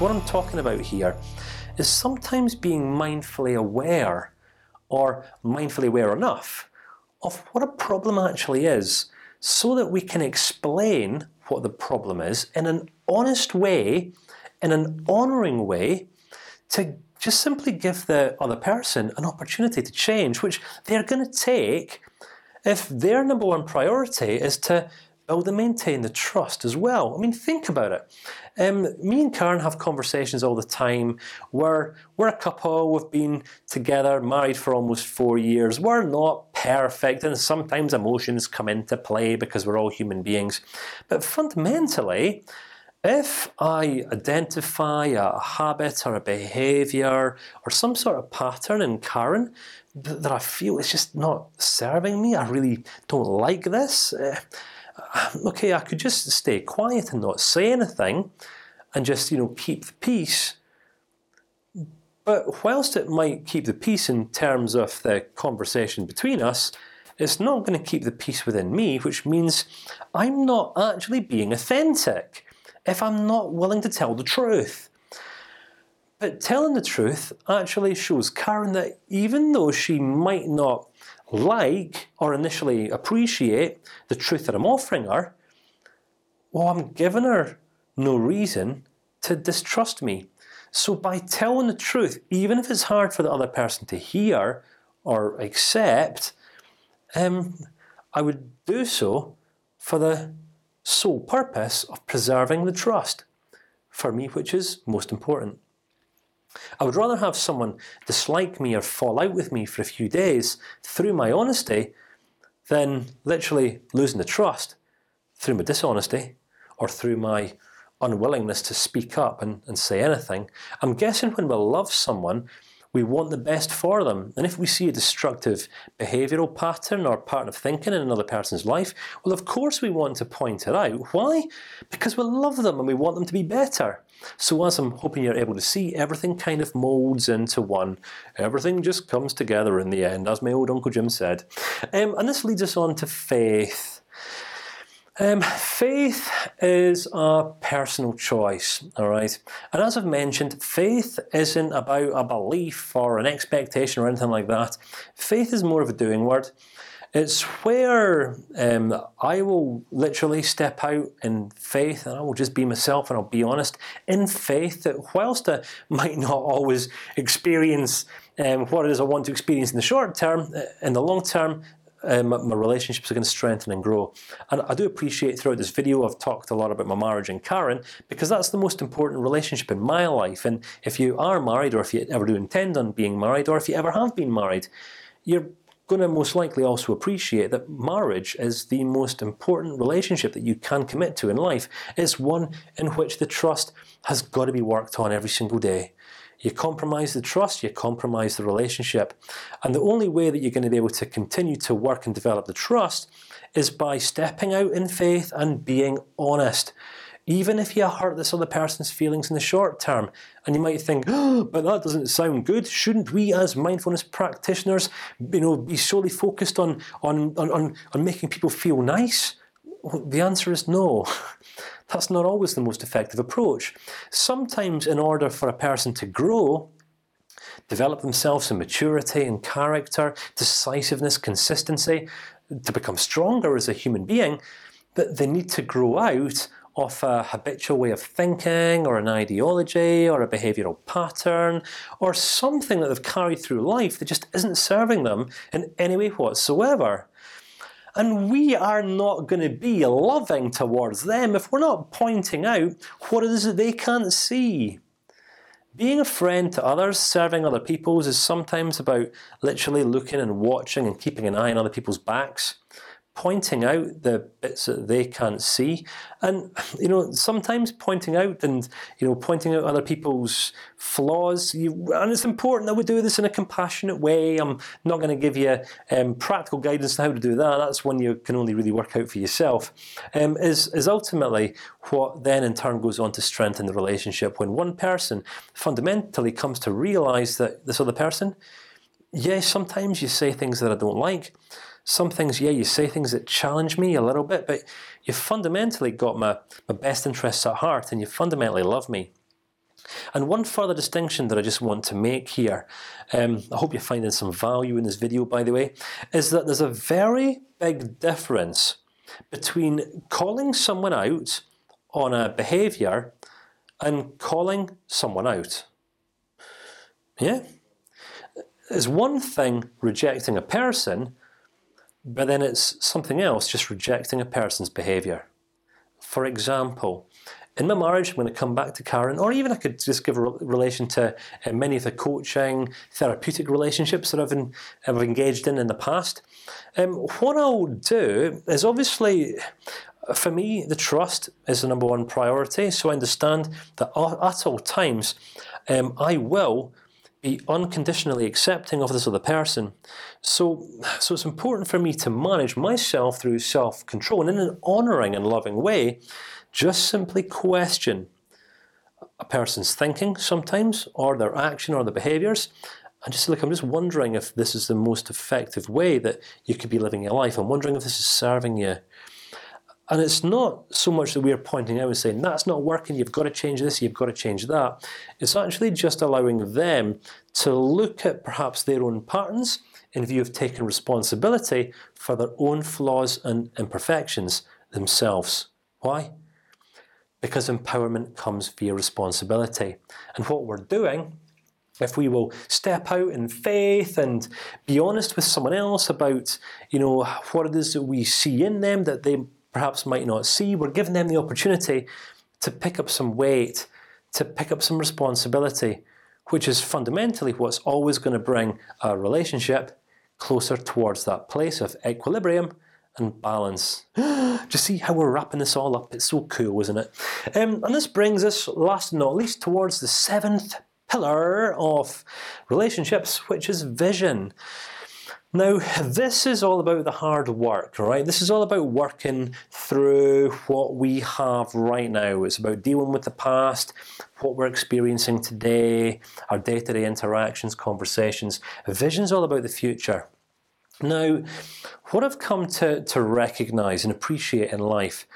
What I'm talking about here is sometimes being mindfully aware, or mindfully aware enough, of what a problem actually is, so that we can explain what the problem is in an honest way, in an honouring way, to just simply give the other person an opportunity to change, which they're going to take if their number one priority is to build they maintain the trust as well. I mean, think about it. Um, me and Karen have conversations all the time. We're we're a couple. We've been together, married for almost four years. We're not perfect, and sometimes emotions come into play because we're all human beings. But fundamentally, if I identify a habit or a behavior or some sort of pattern in Karen that I feel is just not serving me, I really don't like this. Uh, okay, I could just stay quiet and not say anything, and just you know keep the peace. But whilst it might keep the peace in terms of the conversation between us, it's not going to keep the peace within me, which means I'm not actually being authentic if I'm not willing to tell the truth. But telling the truth actually shows Karen that even though she might not like or initially appreciate the truth that I'm offering her, well, I'm giving her no reason to distrust me. So by telling the truth, even if it's hard for the other person to hear or accept, um, I would do so for the sole purpose of preserving the trust, for me, which is most important. I would rather have someone dislike me or fall out with me for a few days through my honesty, than literally losing the trust through my dishonesty or through my unwillingness to speak up and, and say anything. I'm guessing when we love someone, we want the best for them. And if we see a destructive behavioural pattern or pattern of thinking in another person's life, well, of course we want to point it out. Why? Because we love them and we want them to be better. So as I'm hoping you're able to see, everything kind of molds into one. Everything just comes together in the end, as my old Uncle Jim said. Um, and this leads us on to faith. Um, faith is a personal choice, all right. And as I've mentioned, faith isn't about a belief or an expectation or anything like that. Faith is more of a doing word. It's where um, I will literally step out in faith, and I will just be myself, and I'll be honest in faith that whilst I might not always experience um, what it is I want to experience in the short term, uh, in the long term, um, my relationships are going to strengthen and grow. And I do appreciate throughout this video I've talked a lot about my marriage and Karen because that's the most important relationship in my life. And if you are married, or if you ever do intend on being married, or if you ever have been married, you're going to most likely also appreciate that marriage is the most important relationship that you can commit to in life. It's one in which the trust has got to be worked on every single day. You compromise the trust, you compromise the relationship, and the only way that you're going to be able to continue to work and develop the trust is by stepping out in faith and being honest. Even if you hurt this other person's feelings in the short term, and you might think, oh, "But that doesn't sound good." Shouldn't we, as mindfulness practitioners, you know, be solely focused on on on on making people feel nice? Well, the answer is no. That's not always the most effective approach. Sometimes, in order for a person to grow, develop themselves in maturity and character, decisiveness, consistency, to become stronger as a human being, that they need to grow out of a habitual way of thinking, or an ideology, or a behavioural pattern, or something that they've carried through life that just isn't serving them in any way whatsoever. And we are not going to be loving towards them if we're not pointing out what it is that they can't see. Being a friend to others, serving other people's, is sometimes about literally looking and watching and keeping an eye on other people's backs pointing out the bits that they can't see, and you know sometimes pointing out and you know pointing out other people's flaws. You, and it's important that we do this in a compassionate way. I'm not going to give you um, practical guidance on how to do that. That's one you can only really work out for yourself. Um, is is ultimately what then in turn goes on to strengthen the relationship when one person fundamentally comes to realize that this other person, yes, sometimes you say things that I don't like some things, yeah, you say things that challenge me a little bit, but you fundamentally got my my best interests at heart, and you fundamentally love me. And one further distinction that I just want to make here, um, I hope you're finding some value in this video, by the way, is that there's a very big difference between calling someone out on a behavior and calling someone out. Yeah, it's one thing rejecting a person, but then it's something else just rejecting a person's behavior. For example, in my marriage, I'm going to come back to Karen, or even I could just give a relation to uh, many of the coaching, therapeutic relationships that I've, been, I've engaged in in the past. Um, what I'll do is obviously, for me, the trust is the number one priority. So I understand that at all times, um, I will be unconditionally accepting of this other person. So, so it's important for me to manage myself through self-control and in an honoring and loving way just simply question a person's thinking sometimes, or their action, or their behaviors, and just look. I'm just wondering if this is the most effective way that you could be living your life. I'm wondering if this is serving you. And it's not so much that we're pointing out and saying that's not working. You've got to change this. You've got to change that. It's actually just allowing them to look at perhaps their own patterns in view of taking responsibility for their own flaws and imperfections themselves. Why? because empowerment comes via responsibility. And what we're doing, if we will step out in faith and be honest with someone else about, you know, what it is that we see in them that they perhaps might not see, we're giving them the opportunity to pick up some weight, to pick up some responsibility, which is fundamentally what's always going to bring a relationship closer towards that place of equilibrium and balance. Just see how we're wrapping this all up. It's so cool, isn't it? Um, and this brings us, last but not least, towards the seventh pillar of relationships, which is vision. Now, this is all about the hard work, right? This is all about working through what we have right now. It's about dealing with the past, what we're experiencing today, our day-to-day -day interactions, conversations. Vision's all about the future. Now, what I've come to to recognize and appreciate in life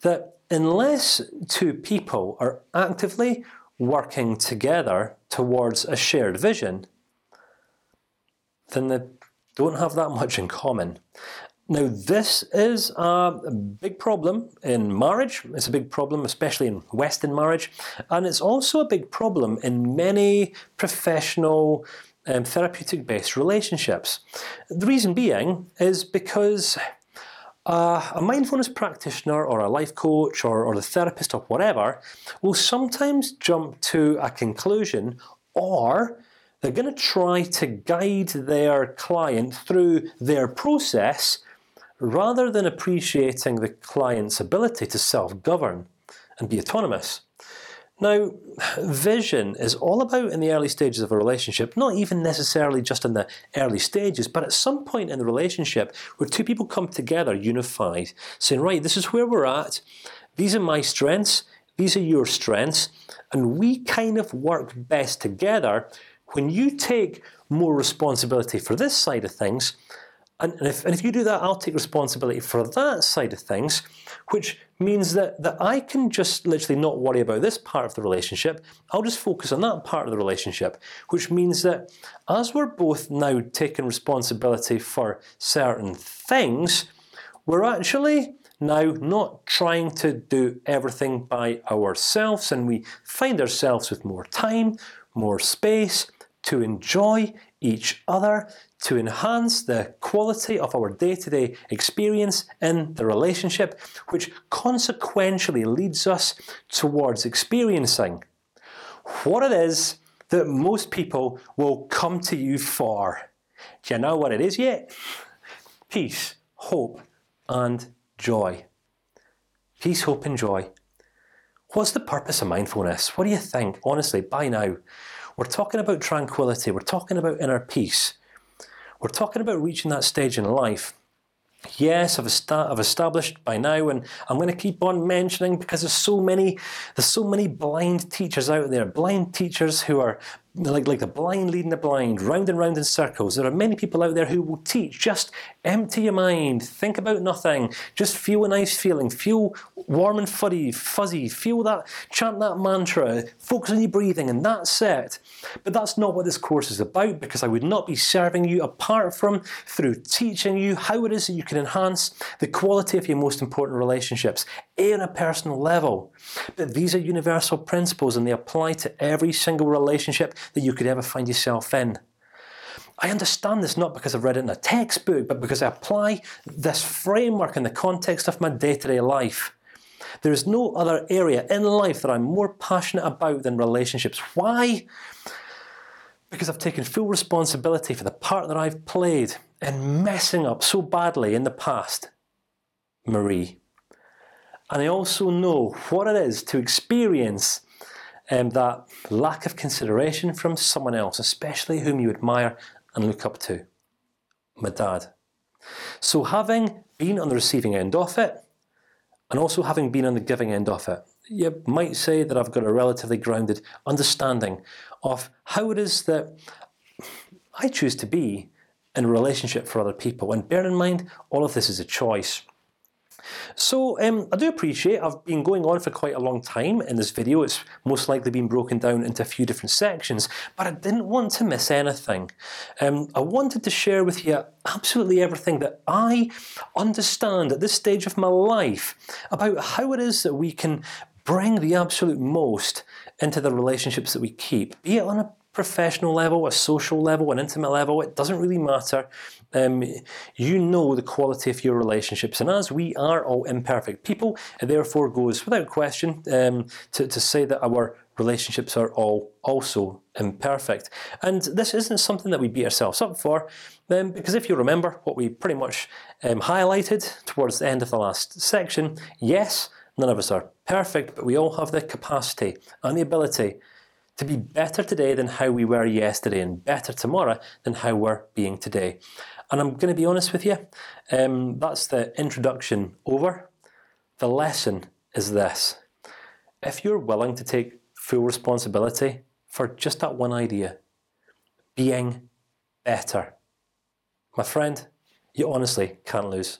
that unless two people are actively working together towards a shared vision, then they don't have that much in common. Now, this is a big problem in marriage. It's a big problem, especially in Western marriage, and it's also a big problem in many professional um, therapeutic-based relationships. The reason being is because uh, a mindfulness practitioner or a life coach or, or the therapist or whatever will sometimes jump to a conclusion, or they're going to try to guide their client through their process, rather than appreciating the client's ability to self-govern and be autonomous. Now, vision is all about in the early stages of a relationship, not even necessarily just in the early stages, but at some point in the relationship where two people come together unified, saying, "Right, this is where we're at. These are my strengths. These are your strengths, and we kind of work best together when you take more responsibility for this side of things." And if, and if you do that, I'll take responsibility for that side of things, which means that that I can just literally not worry about this part of the relationship. I'll just focus on that part of the relationship, which means that as we're both now taking responsibility for certain things, we're actually now not trying to do everything by ourselves, and we find ourselves with more time, more space to enjoy each other, to enhance the quality of our day-to-day -day experience in the relationship, which consequentially leads us towards experiencing what it is that most people will come to you for. Do you know what it is yet? Peace, hope, and joy. Peace, hope, and joy. What's the purpose of mindfulness? What do you think, honestly, by now? We're talking about tranquility. We're talking about inner peace. We're talking about reaching that stage in life. Yes, I've, I've established by now, and I'm going to keep on mentioning because there's so many, there's so many blind teachers out there, blind teachers who are like like the blind leading the blind, round and round in circles. There are many people out there who will teach just empty your mind, think about nothing, just feel a nice feeling, feel warm and fuzzy, fuzzy, feel that, chant that mantra, focus on your breathing, and that's it. But that's not what this course is about, because I would not be serving you apart from through teaching you how it is that you can enhance the quality of your most important relationships in a personal level. But these are universal principles, and they apply to every single relationship that you could ever find yourself in. I understand this not because I've read it in a textbook, but because I apply this framework in the context of my day-to-day -day life. There is no other area in life that I'm more passionate about than relationships. Why? Because I've taken full responsibility for the part that I've played in messing up so badly in the past, Marie. And I also know what it is to experience um, that lack of consideration from someone else, especially whom you admire and look up to, my dad. So having been on the receiving end of it, and also having been on the giving end of it, you might say that I've got a relatively grounded understanding of how it is that I choose to be in a relationship for other people. And bear in mind, all of this is a choice. So um, I do appreciate I've been going on for quite a long time in this video. It's most likely been broken down into a few different sections, but I didn't want to miss anything. Um, I wanted to share with you absolutely everything that I understand at this stage of my life about how it is that we can bring the absolute most into the relationships that we keep, be it on a professional level, a social level, an intimate level. It doesn't really matter. Um, you know the quality of your relationships, and as we are all imperfect people, it therefore goes without question um, to, to say that our relationships are all also imperfect. And this isn't something that we beat ourselves up for, um, because if you remember what we pretty much um, highlighted towards the end of the last section, yes, none of us are perfect, but we all have the capacity and the ability to be better today than how we were yesterday, and better tomorrow than how we're being today. And I'm going to be honest with you. Um, that's the introduction over. The lesson is this: if you're willing to take full responsibility for just that one idea, being better, my friend, you honestly can't lose.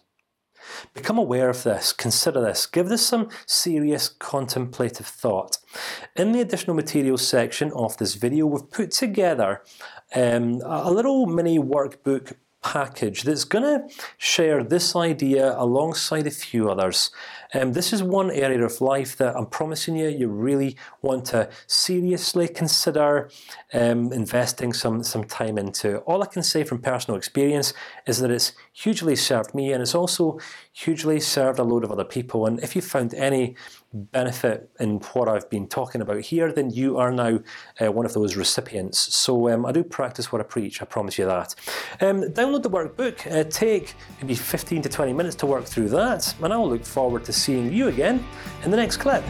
Become aware of this. Consider this. Give this some serious contemplative thought. In the additional materials section of this video, we've put together um, a little mini workbook package that's going to share this idea alongside a few others. Um, this is one area of life that I'm promising you you really want to seriously consider um, investing some some time into. All I can say from personal experience is that it's hugely served me, and it's also hugely served a load of other people. And if you found any benefit in what I've been talking about here, then you are now uh, one of those recipients. So um, I do practice what I preach. I promise you that. Um, download the workbook. Uh, take maybe 15 to 20 minutes to work through that, and I will look forward to seeing you again in the next clip.